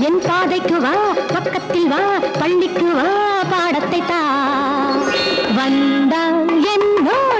என் பாதைக்கு வா பக்கத்தில் வா பள்ளிக்கு வா பாடத்தை தா. வந்தால் என்னோட